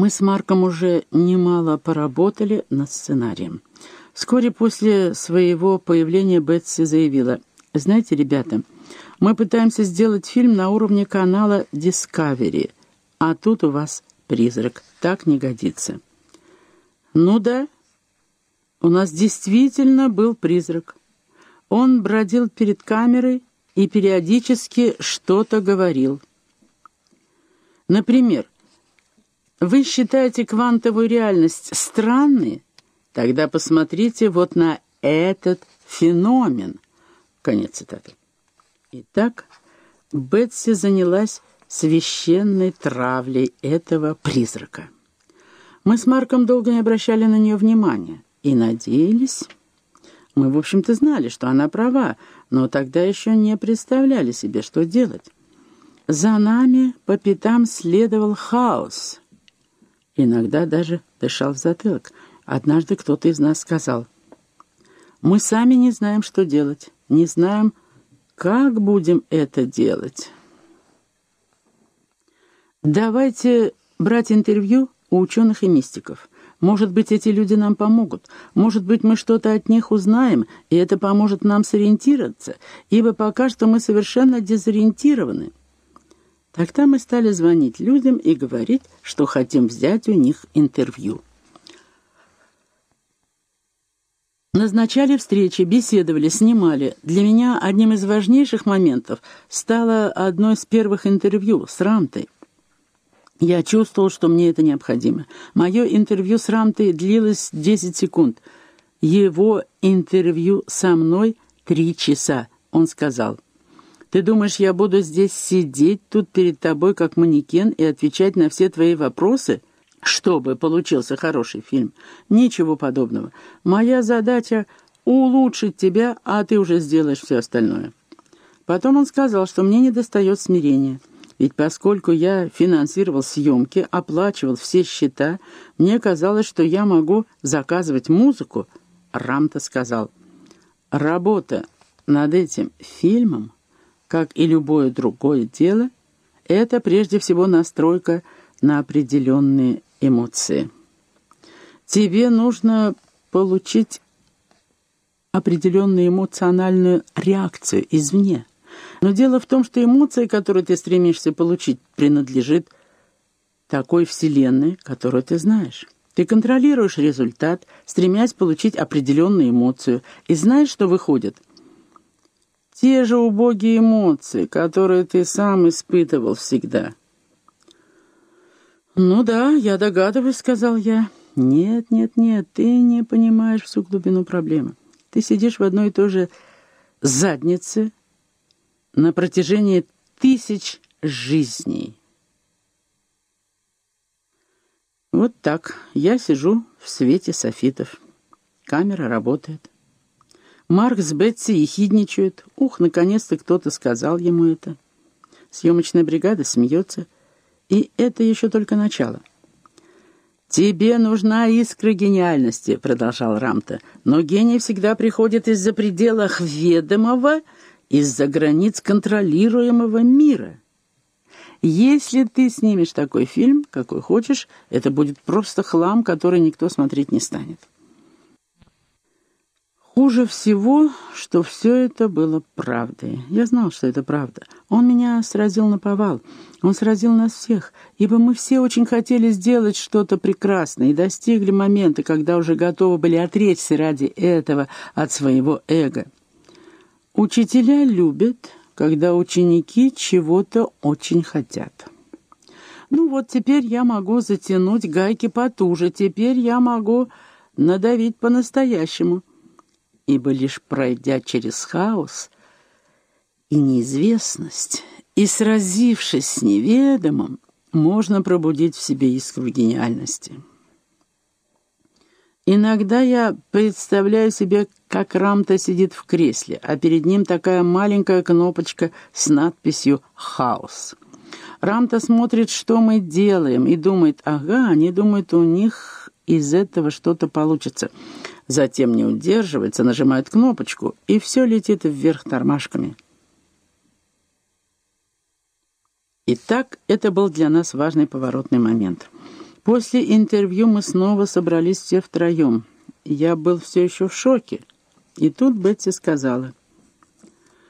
Мы с Марком уже немало поработали над сценарием. Вскоре после своего появления Бетси заявила, «Знаете, ребята, мы пытаемся сделать фильм на уровне канала Discovery, а тут у вас призрак. Так не годится». «Ну да, у нас действительно был призрак. Он бродил перед камерой и периодически что-то говорил. Например, вы считаете квантовую реальность странной? Тогда посмотрите вот на этот феномен. Конец цитаты. Итак, Бетси занялась священной травлей этого призрака. Мы с Марком долго не обращали на нее внимания и надеялись... Мы, в общем-то, знали, что она права, но тогда еще не представляли себе, что делать. За нами по пятам следовал хаос — Иногда даже дышал в затылок. Однажды кто-то из нас сказал, «Мы сами не знаем, что делать, не знаем, как будем это делать». Давайте брать интервью у ученых и мистиков. Может быть, эти люди нам помогут. Может быть, мы что-то от них узнаем, и это поможет нам сориентироваться, ибо пока что мы совершенно дезориентированы. Тогда мы стали звонить людям и говорить, что хотим взять у них интервью. Назначали встречи, беседовали, снимали. Для меня одним из важнейших моментов стало одно из первых интервью с Рамтой. Я чувствовал, что мне это необходимо. Мое интервью с Рамтой длилось 10 секунд. Его интервью со мной — три часа. Он сказал — ты думаешь, я буду здесь сидеть тут перед тобой как манекен и отвечать на все твои вопросы, чтобы получился хороший фильм? Ничего подобного. Моя задача — улучшить тебя, а ты уже сделаешь все остальное». Потом он сказал, что мне недостает смирения. Ведь поскольку я финансировал съемки, оплачивал все счета, мне казалось, что я могу заказывать музыку. Рамта сказал, «Работа над этим фильмом как и любое другое дело, это прежде всего настройка на определенные эмоции. Тебе нужно получить определенную эмоциональную реакцию извне. Но дело в том, что эмоция, которую ты стремишься получить, принадлежит такой вселенной, которую ты знаешь. Ты контролируешь результат, стремясь получить определенную эмоцию, и знаешь, что выходит – те же убогие эмоции, которые ты сам испытывал всегда. «Ну да, я догадываюсь», — сказал я. «Нет, нет, нет, ты не понимаешь всю глубину проблемы. Ты сидишь в одной и той же заднице на протяжении тысяч жизней». Вот так я сижу в свете софитов. Камера работает. Марк с Бетси ехидничают. Ух, наконец-то кто-то сказал ему это. Съемочная бригада смеется. И это еще только начало. «Тебе нужна искра гениальности», — продолжал Рамта. «Но гений всегда приходит из-за пределов ведомого, из-за границ контролируемого мира. Если ты снимешь такой фильм, какой хочешь, это будет просто хлам, который никто смотреть не станет». Хуже всего, что все это было правдой. Я знал, что это правда. Он меня сразил на повал. Он сразил нас всех, ибо мы все очень хотели сделать что-то прекрасное и достигли момента, когда уже готовы были отречься ради этого от своего эго. Учителя любят, когда ученики чего-то очень хотят. Ну вот теперь я могу затянуть гайки потуже, теперь я могу надавить по-настоящему ибо лишь пройдя через хаос и неизвестность, и сразившись с неведомым, можно пробудить в себе искру гениальности. Иногда я представляю себе, как Рамта сидит в кресле, а перед ним такая маленькая кнопочка с надписью «Хаос». Рамта смотрит, что мы делаем, и думает, ага, они думают, у них из этого что-то получится затем не удерживается, нажимает кнопочку, и все летит вверх тормашками. Итак, это был для нас важный поворотный момент. После интервью мы снова собрались все втроем. Я был все еще в шоке. И тут Бетси сказала,